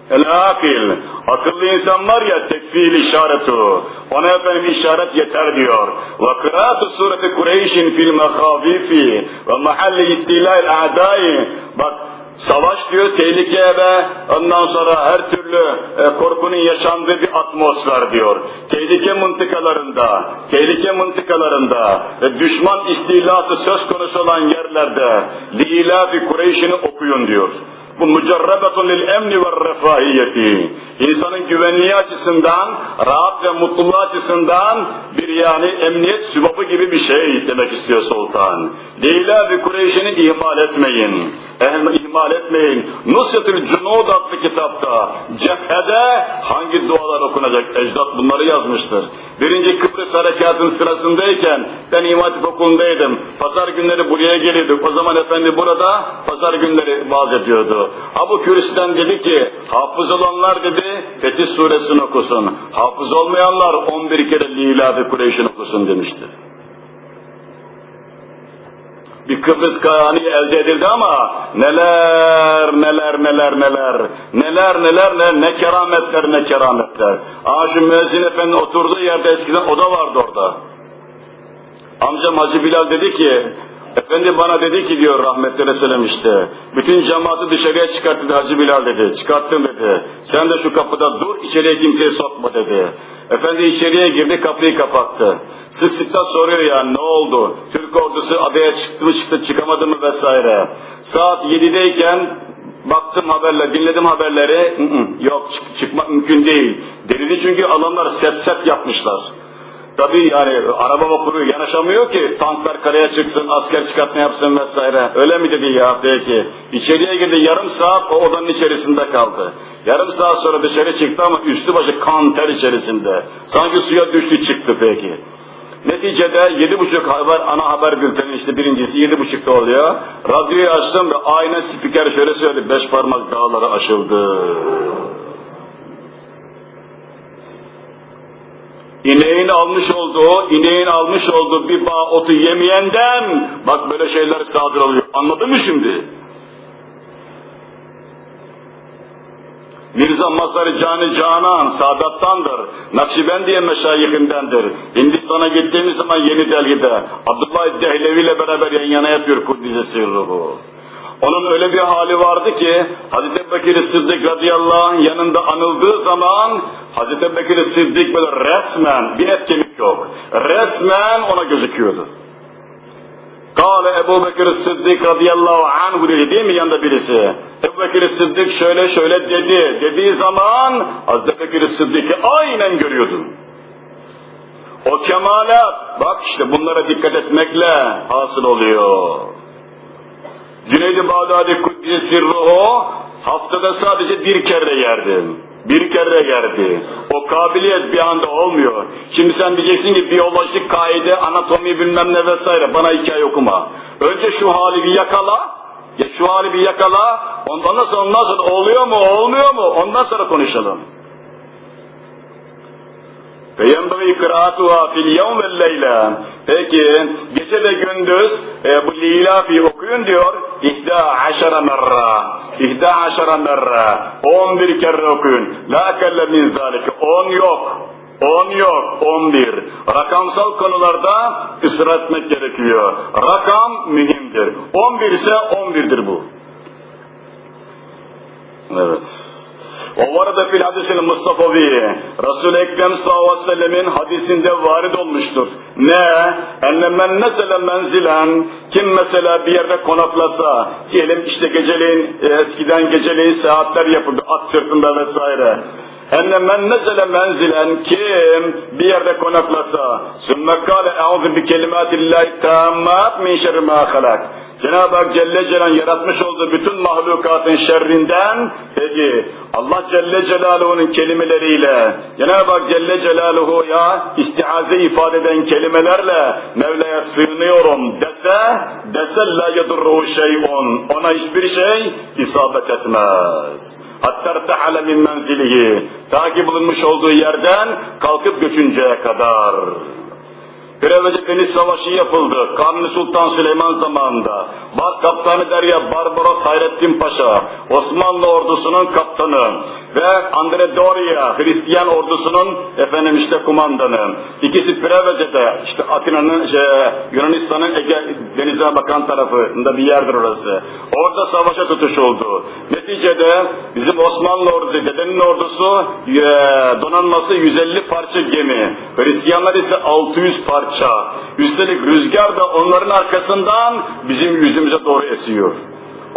El akil, akıllı insan var ya tekfil işaretu, ona efendim işaret yeter diyor. Ve kıraatı sureti Kureyş'in fil mehavifi ve mahalli istila'il a'dai. Bak savaş diyor tehlike ve ondan sonra her türlü e, korkunun yaşandığı bir atmosfer diyor. Tehlike mıntıkalarında, tehlike mıntıkalarında ve düşman istilası söz konusu olan yerlerde liilafi Kureyş'ini okuyun diyor. Bu mücerrebetun lil emni ve refahiyeti. İnsanın güvenliği açısından, rahat ve mutluluğu açısından bir yani emniyet sübabı gibi bir şey demek istiyor sultan. Leyla ve Kureyş'ini ihmal etmeyin. Ehl ihmal etmeyin. Nusretül Cunud adlı kitapta cephede hangi dualar okunacak? Ecdat bunları yazmıştır. Birinci Kıbrıs harekatın sırasındayken ben İmam Hatip okulundaydım. Pazar günleri buraya geliyorduk. O zaman efendi burada pazar günleri vaaz ediyordu. Abu Küris'ten dedi ki hafız olanlar dedi Fetih suresini okusun. Hafız olmayanlar 11 kere Lila Kureyş'in okusun demişti. Bir Kıbrıs Kayani elde edildi ama neler neler neler neler neler neler ne, ne kerametler ne kerametler. Aa şu müezzin efendi oturduğu yerde eskiden oda vardı orada. Amcam Hacı Bilal dedi ki Efendi bana dedi ki diyor rahmetli söylemişti. Bütün cemaati dışarıya çıkarttı Hacı Bilal dedi. Çıkarttım dedi. Sen de şu kapıda dur içeriye kimseyi sokma dedi. Efendi içeriye girdi kapıyı kapattı. Sık sık da soruyor ya ne oldu? Türk ordusu adaya çıktı mı çıktı çıkamadı mı vesaire. Saat 7'deyken baktım haberler, dinledim haberleri. yok çık çıkmak mümkün değil. Delili çünkü adamlar sep sep yapmışlar. Tabii yani araba vapuru yanaşamıyor ki tanklar karaya çıksın, asker çıkartma yapsın vesaire. Öyle mi dedi ya peki? İçeriye girdi yarım saat o odanın içerisinde kaldı. Yarım saat sonra dışarı çıktı ama üstü başı kan ter içerisinde. Sanki suya düştü çıktı peki. Neticede yedi buçuk haber, ana haber bülteni işte birincisi yedi buçukta oluyor. Radyoyu açtım ve aynen spiker şöyle söyledi, beş parmak dağları aşıldı. İneğin almış olduğu, ineğin almış olduğu bir bağ otu yemeyenden bak böyle şeyler sadır oluyor. Anladın mı şimdi? Mirza Mazhar Cani Canan, Sadat'tandır. Nakşibendiye meşayihindendir. Hindistan'a gittiğimiz zaman Yeni Delhi'de Abdullah Dehlevi ile beraber yan yana yapıyor Kuddise Sirruhu. Onun öyle bir hali vardı ki Hazreti Bekir Sıddık radıyallahu anh yanında anıldığı zaman Hazreti Bekir Sıddık böyle resmen bir et kemik yok. Resmen ona gözüküyordu. Kale Ebu Bekir Sıddık radıyallahu anh dedi değil mi yanında birisi? Ebu Bekir Sıddık şöyle şöyle dedi. Dediği zaman Hazreti Bekir Sıddık'ı aynen görüyordun. O kemalat, bak işte bunlara dikkat etmekle hasıl oluyor. Cüneyd-i Bağdadi Kuddisi Sirruhu haftada sadece bir kere yerdim. Bir kere yerdi. O kabiliyet bir anda olmuyor. Şimdi sen diyeceksin ki biyolojik kaide, anatomi bilmem ne vesaire bana hikaye okuma. Önce şu hali bir yakala, ya şu hali bir yakala, ondan sonra ondan sonra oluyor mu olmuyor mu ondan sonra konuşalım. Ve yenbeği kıraatuha fil yevm ve leyla. Peki gece ve gündüz e, bu lilafi okuyun diyor. İhda aşara merra. İhda aşara merra. On bir kere okuyun. La kelle min zalike. On yok. 10 yok, 11. Rakamsal konularda ısrar etmek gerekiyor. Rakam mühimdir. 11 ise 11'dir bu. Evet. Varada fil hadisil Mustafavi. Resul-i Ekrem sallallahu aleyhi ve sellemin hadisinde varid olmuştur. Ne? Enne men nesele menzilen kim mesela bir yerde konaklasa diyelim işte geceleyin e, eskiden geceleyin saatler yapıldı at sırtında vesaire. Enne men nesele menzilen kim bir yerde konaklasa sümme kâle eûzü bi kelimâtillâhi tâmmât min şerri mâ halak. Cenab-ı Hak Celle Celaluhu yaratmış olduğu bütün mahlukatın şerrinden peki Allah Celle Celaluhu'nun kelimeleriyle Cenab-ı Hak Celle Celaluhu ya istiaze ifade eden kelimelerle Mevla'ya sığınıyorum dese dese la yedurruhu şey'un ona hiçbir şey isabet etmez. Hatta ertehale min menzilihi ta ki bulunmuş olduğu yerden kalkıp göçünceye kadar. Bir evvelce Deniz Savaşı yapıldı. Kanuni Sultan Süleyman zamanında. Bar kaptanı Derya Barbaros Hayrettin Paşa, Osmanlı ordusunun kaptanı ve Andre Doria, Hristiyan ordusunun efendim işte kumandanı. İkisi Prevece'de, işte Atina'nın, şey, Yunanistan'ın Ege Denize bakan tarafında bir yerdir orası. Orada savaşa tutuşuldu. Neticede bizim Osmanlı ordusu, dedenin ordusu e, donanması 150 parça gemi. Hristiyanlar ise 600 parça. Üstelik rüzgar da onların arkasından bizim yüzümüze doğru esiyor.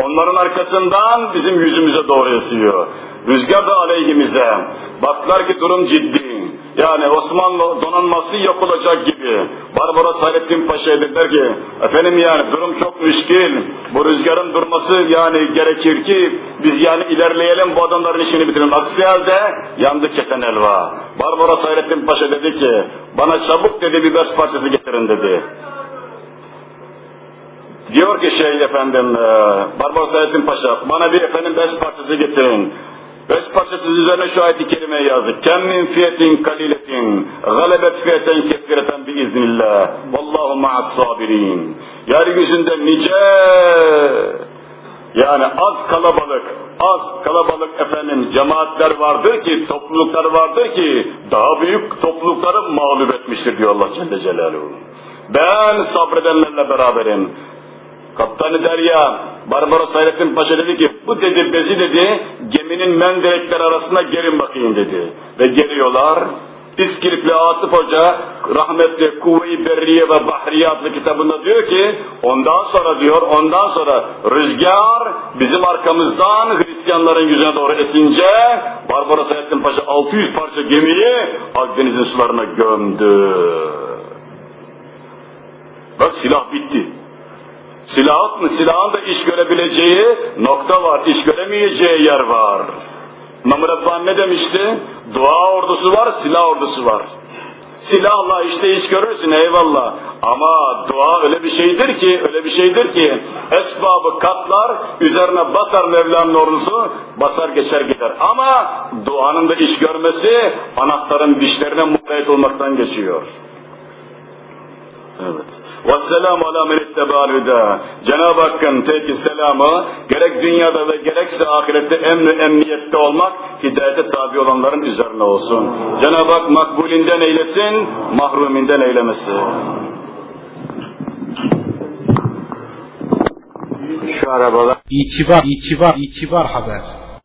Onların arkasından bizim yüzümüze doğru esiyor. Rüzgar da aleyhimize. Baktılar ki durum ciddi. Yani Osmanlı donanması yok olacak gibi. Barbaros Hayrettin Paşa'ya dediler ki, efendim yani durum çok müşkil. Bu rüzgarın durması yani gerekir ki biz yani ilerleyelim bu adamların işini bitirelim. Aksi halde yandı keten elva. Barbaros Hayrettin Paşa dedi ki, bana çabuk dedi bir bez parçası getirin dedi. Diyor ki şey efendim, e, Barbaros Hayrettin Paşa, bana bir efendim beş parçası getirin. Beş parçası üzerine şu ayet-i kerimeyi yazdık. Kem min fiyetin kaliletin, galebet fiyeten kefireten biiznillah. Vallahu ma'as sabirin. Yeryüzünde nice, yani az kalabalık, az kalabalık efendim cemaatler vardır ki, topluluklar vardır ki, daha büyük toplulukları mağlup etmiştir diyor Allah Celle Celaluhu. Ben sabredenlerle beraberim. Kaptanı Derya, Barbaros Hayrettin Paşa dedi ki, bu dedi bezi dedi, geminin menderekler arasına gerin bakayım dedi. Ve geliyorlar, İskilipli Atıf Hoca, rahmetli Kuvve-i Berriye ve Bahriye adlı kitabında diyor ki, ondan sonra diyor, ondan sonra rüzgar bizim arkamızdan Hristiyanların yüzüne doğru esince, Barbaros Hayattin Paşa 600 parça gemiyi Akdeniz'in sularına gömdü. Bak silah bitti. Silah mı? Silahın da iş görebileceği nokta var, iş göremeyeceği yer var. İmam Rabbani ne demişti? Dua ordusu var, silah ordusu var. Silahla işte iş görürsün eyvallah. Ama dua öyle bir şeydir ki, öyle bir şeydir ki esbabı katlar, üzerine basar Mevla'nın ordusu, basar geçer gider. Ama duanın da iş görmesi anahtarın dişlerine mukayyet olmaktan geçiyor. Evet. Vesselamu ala menittebaal hüda. Cenab-ı Hakk'ın teki selamı gerek dünyada ve gerekse ahirette emri emniyette olmak hidayete tabi olanların üzerine olsun. Cenab-ı Hak makbulinden eylesin, mahruminden eylemesin. Şu arabalar. İtibar, itibar, itibar haber.